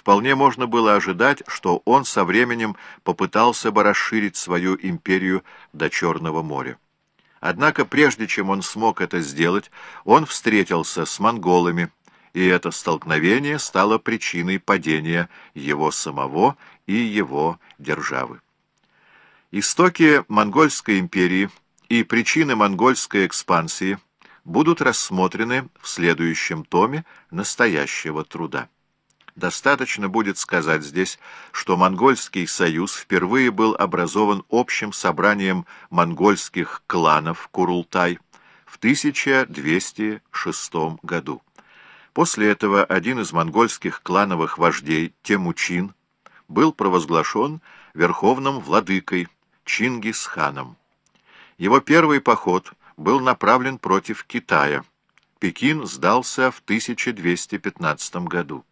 вполне можно было ожидать, что он со временем попытался бы расширить свою империю до Черного моря. Однако прежде чем он смог это сделать, он встретился с монголами, и это столкновение стало причиной падения его самого и его державы. Истоки Монгольской империи и причины монгольской экспансии будут рассмотрены в следующем томе настоящего труда. Достаточно будет сказать здесь, что Монгольский союз впервые был образован общим собранием монгольских кланов Курултай в 1206 году. После этого один из монгольских клановых вождей, Темучин, был провозглашен верховным владыкой Чингисханом. Его первый поход был направлен против Китая. Пекин сдался в 1215 году.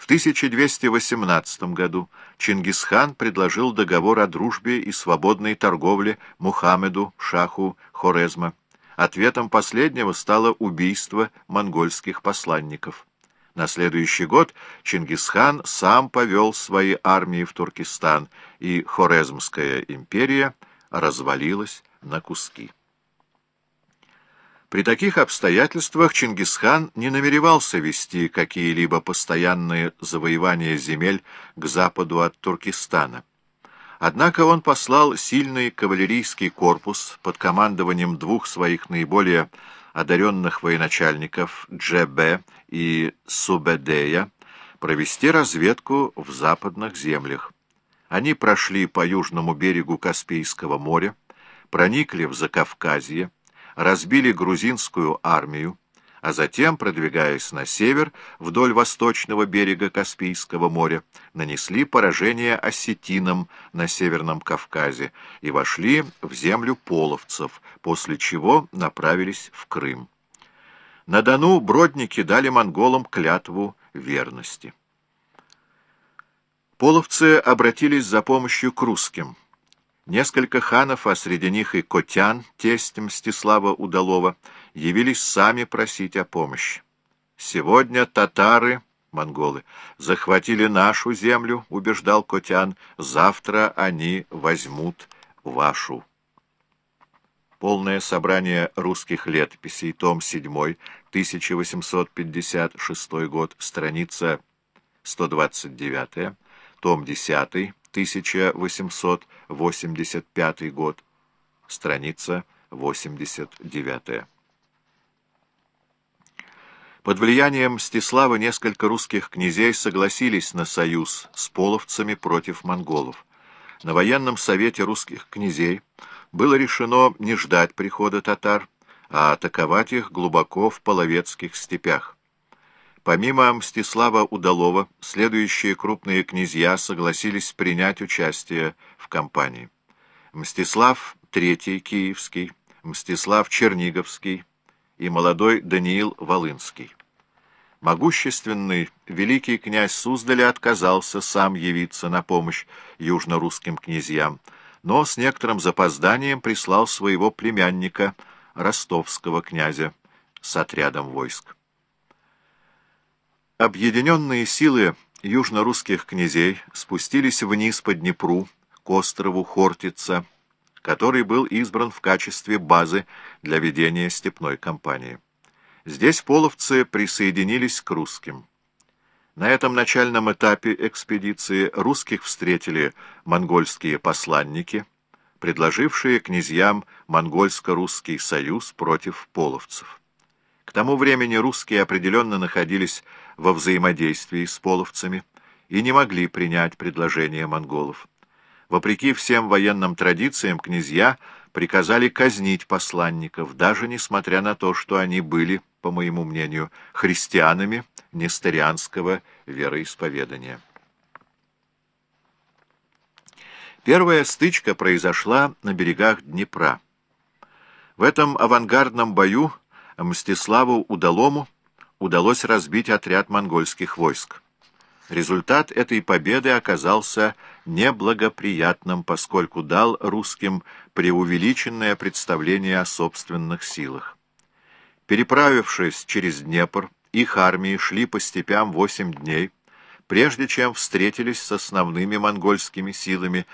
В 1218 году Чингисхан предложил договор о дружбе и свободной торговле Мухаммеду, шаху Хорезма. Ответом последнего стало убийство монгольских посланников. На следующий год Чингисхан сам повел свои армии в Туркестан, и Хорезмская империя развалилась на куски. При таких обстоятельствах Чингисхан не намеревался вести какие-либо постоянные завоевания земель к западу от Туркестана. Однако он послал сильный кавалерийский корпус под командованием двух своих наиболее одаренных военачальников Джебе и Субедея провести разведку в западных землях. Они прошли по южному берегу Каспийского моря, проникли в Закавказье, разбили грузинскую армию, а затем, продвигаясь на север, вдоль восточного берега Каспийского моря, нанесли поражение осетинам на Северном Кавказе и вошли в землю половцев, после чего направились в Крым. На Дону бродники дали монголам клятву верности. Половцы обратились за помощью к русским. Несколько ханов, а среди них и Котян, тесть Мстислава Удалова, явились сами просить о помощи. «Сегодня татары, монголы, захватили нашу землю», — убеждал Котян, — «завтра они возьмут вашу». Полное собрание русских летописей, том 7, 1856 год, страница 129, том 10, 1885 год, страница 89. Под влиянием Мстислава несколько русских князей согласились на союз с половцами против монголов. На военном совете русских князей было решено не ждать прихода татар, а атаковать их глубоко в половецких степях. Помимо Мстислава Удалова, следующие крупные князья согласились принять участие в кампании. Мстислав III Киевский, Мстислав Черниговский и молодой Даниил Волынский. Могущественный великий князь Суздаля отказался сам явиться на помощь южно-русским князьям, но с некоторым запозданием прислал своего племянника, ростовского князя, с отрядом войск. Объединенные силы южно-русских князей спустились вниз по Днепру к острову Хортица, который был избран в качестве базы для ведения степной кампании. Здесь половцы присоединились к русским. На этом начальном этапе экспедиции русских встретили монгольские посланники, предложившие князьям монгольско-русский союз против половцев. К тому времени русские определенно находились во взаимодействии с половцами и не могли принять предложение монголов. Вопреки всем военным традициям князья приказали казнить посланников, даже несмотря на то, что они были, по моему мнению, христианами несторианского вероисповедания. Первая стычка произошла на берегах Днепра. В этом авангардном бою Мстиславу Удалому удалось разбить отряд монгольских войск. Результат этой победы оказался неблагоприятным, поскольку дал русским преувеличенное представление о собственных силах. Переправившись через Днепр, их армии шли по степям восемь дней, прежде чем встретились с основными монгольскими силами,